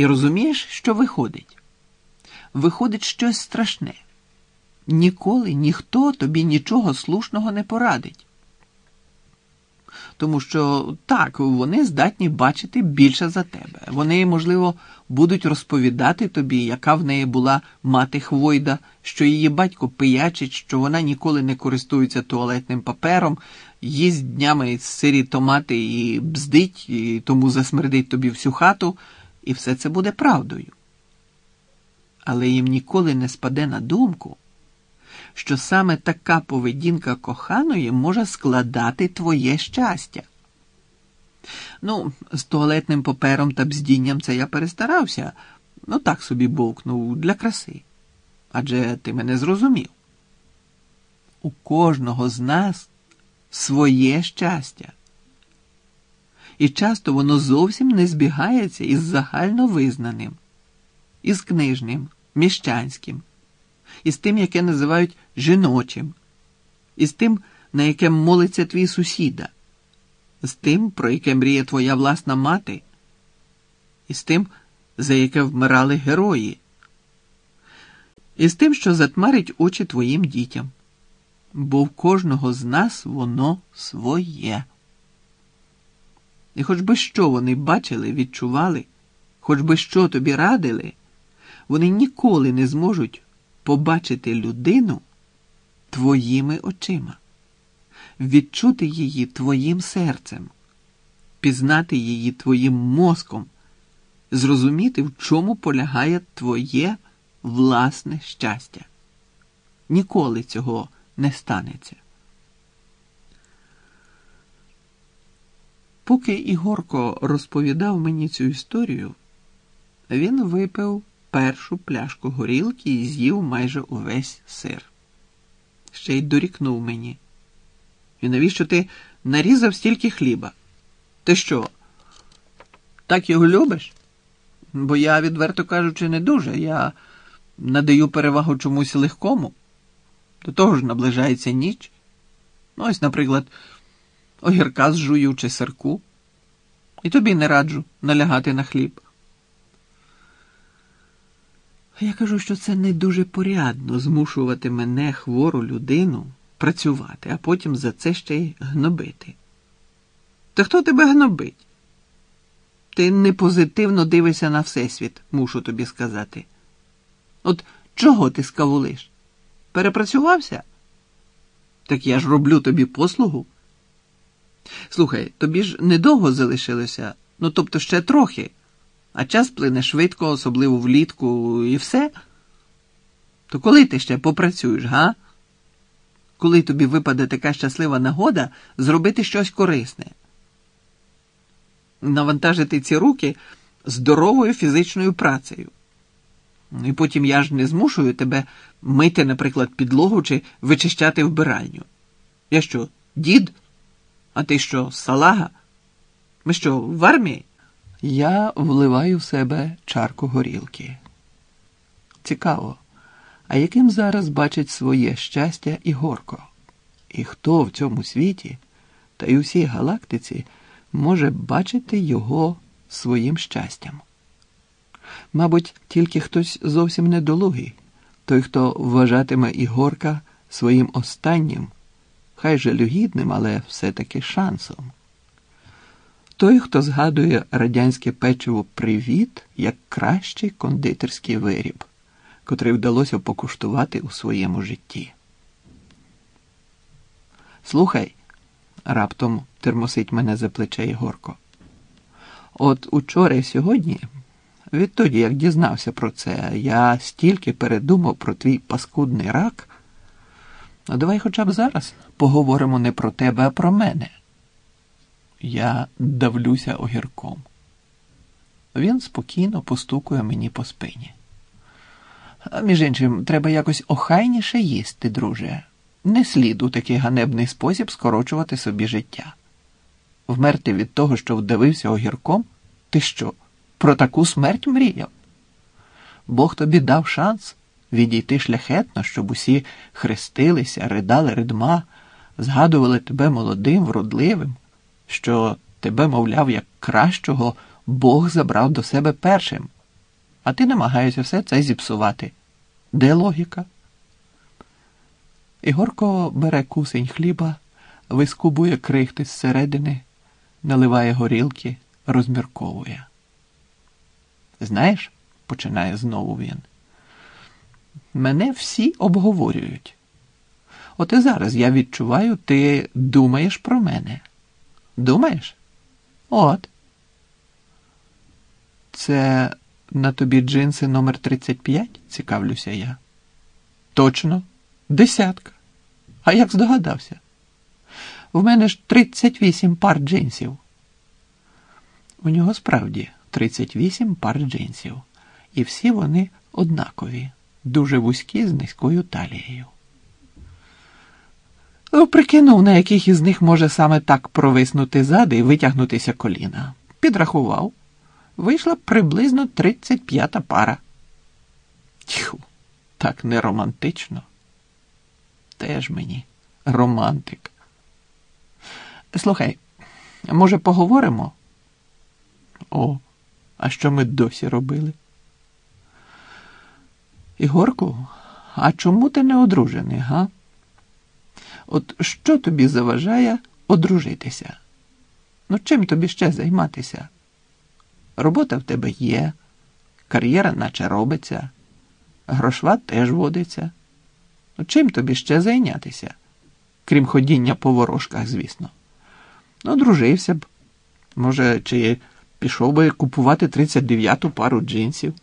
І розумієш, що виходить? Виходить щось страшне. Ніколи ніхто тобі нічого слушного не порадить. Тому що так, вони здатні бачити більше за тебе. Вони, можливо, будуть розповідати тобі, яка в неї була мати Хвойда, що її батько пиячить, що вона ніколи не користується туалетним папером, їсть днями сирі томати і бздить, і тому засмердить тобі всю хату, і все це буде правдою. Але їм ніколи не спаде на думку що саме така поведінка коханої може складати твоє щастя. Ну, з туалетним папером та бздінням це я перестарався, ну так собі бовкнув для краси. Адже ти мене зрозумів. У кожного з нас своє щастя. І часто воно зовсім не збігається із загальновизнаним, із книжним, міщанським із тим, яке називають жіночим, із тим, на яке молиться твій сусіда, з тим, про яке мріє твоя власна мати, і з тим, за яке вмирали герої, і з тим, що затмарить очі твоїм дітям. Бо в кожного з нас воно своє. І хоч би що вони бачили, відчували, хоч би що тобі радили, вони ніколи не зможуть побачити людину твоїми очима, відчути її твоїм серцем, пізнати її твоїм мозком, зрозуміти, в чому полягає твоє власне щастя. Ніколи цього не станеться. Поки Ігорко розповідав мені цю історію, він випив першу пляшку горілки і з'їв майже увесь сир. Ще й дорікнув мені. І навіщо ти нарізав стільки хліба? Ти що? Так його любиш? Бо я, відверто кажучи, не дуже. Я надаю перевагу чомусь легкому. До того ж наближається ніч. Ну, ось, наприклад, огірка зжую чи сирку. І тобі не раджу налягати на хліб. Я кажу, що це не дуже порядно змушувати мене, хвору людину, працювати, а потім за це ще й гнобити. Та хто тебе гнобить? Ти не позитивно дивишся на Всесвіт, мушу тобі сказати. От чого ти скавулиш? Перепрацювався? Так я ж роблю тобі послугу. Слухай, тобі ж недовго залишилося, ну тобто ще трохи а час плине швидко, особливо влітку, і все. То коли ти ще попрацюєш, га? Коли тобі випаде така щаслива нагода зробити щось корисне? Навантажити ці руки здоровою фізичною працею. І потім я ж не змушую тебе мити, наприклад, підлогу чи вичищати вбиральню. Я що, дід? А ти що, салага? Ми що, в армії? Я вливаю в себе чарку горілки. Цікаво, а яким зараз бачить своє щастя і горко? І хто в цьому світі та й усій галактиці може бачити його своїм щастям? Мабуть, тільки хтось зовсім недолугий, той, хто вважатиме Ігорка своїм останнім, хай жалюгідним, але все-таки шансом той, хто згадує радянське печиво привіт як кращий кондитерський виріб, котрий вдалося покуштувати у своєму житті. Слухай, раптом термосить мене за плече Ігорко. От учора і сьогодні, відтоді, як дізнався про це, я стільки передумав про твій паскудний рак. Ну, давай хоча б зараз поговоримо не про тебе, а про мене. Я давлюся огірком. Він спокійно постукує мені по спині. Між іншим, треба якось охайніше їсти, друже. Не слід у такий ганебний спосіб скорочувати собі життя. Вмерти від того, що вдавився огірком, ти що, про таку смерть мріяв? Бог тобі дав шанс відійти шляхетно, щоб усі хрестилися, ридали ридма, згадували тебе молодим, вродливим що тебе, мовляв, як кращого Бог забрав до себе першим. а ти намагаєшся все це зіпсувати. Де логіка? Ігорко бере кусень хліба, вискубує крихти зсередини, наливає горілки, розмірковує. Знаєш, починає знову він. Мене всі обговорюють. От і зараз я відчуваю, ти думаєш про мене. Думаєш? От. Це на тобі джинси номер 35, цікавлюся я. Точно, десятка. А як здогадався? В мене ж 38 пар джинсів. У нього справді 38 пар джинсів. І всі вони однакові, дуже вузькі з низькою талією. Прикинув, на яких із них може саме так провиснути зади і витягнутися коліна. Підрахував. Вийшла приблизно 35-та пара. Тьху, так не романтично. Теж мені романтик. Слухай, може, поговоримо? О, а що ми досі робили? Ігорку, а чому ти не одружений, га? От що тобі заважає одружитися? Ну, чим тобі ще займатися? Робота в тебе є, кар'єра наче робиться, грошва теж водиться. Ну, чим тобі ще зайнятися? Крім ходіння по ворожках, звісно. Ну, дружився б. Може, чи пішов би купувати 39-ту пару джинсів?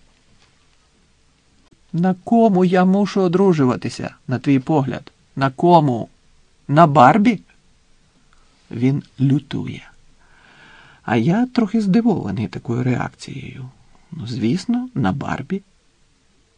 На кому я мушу одружуватися, на твій погляд? На кому? На Барбі? Він лютує. А я трохи здивований такою реакцією. Ну, звісно, на Барбі.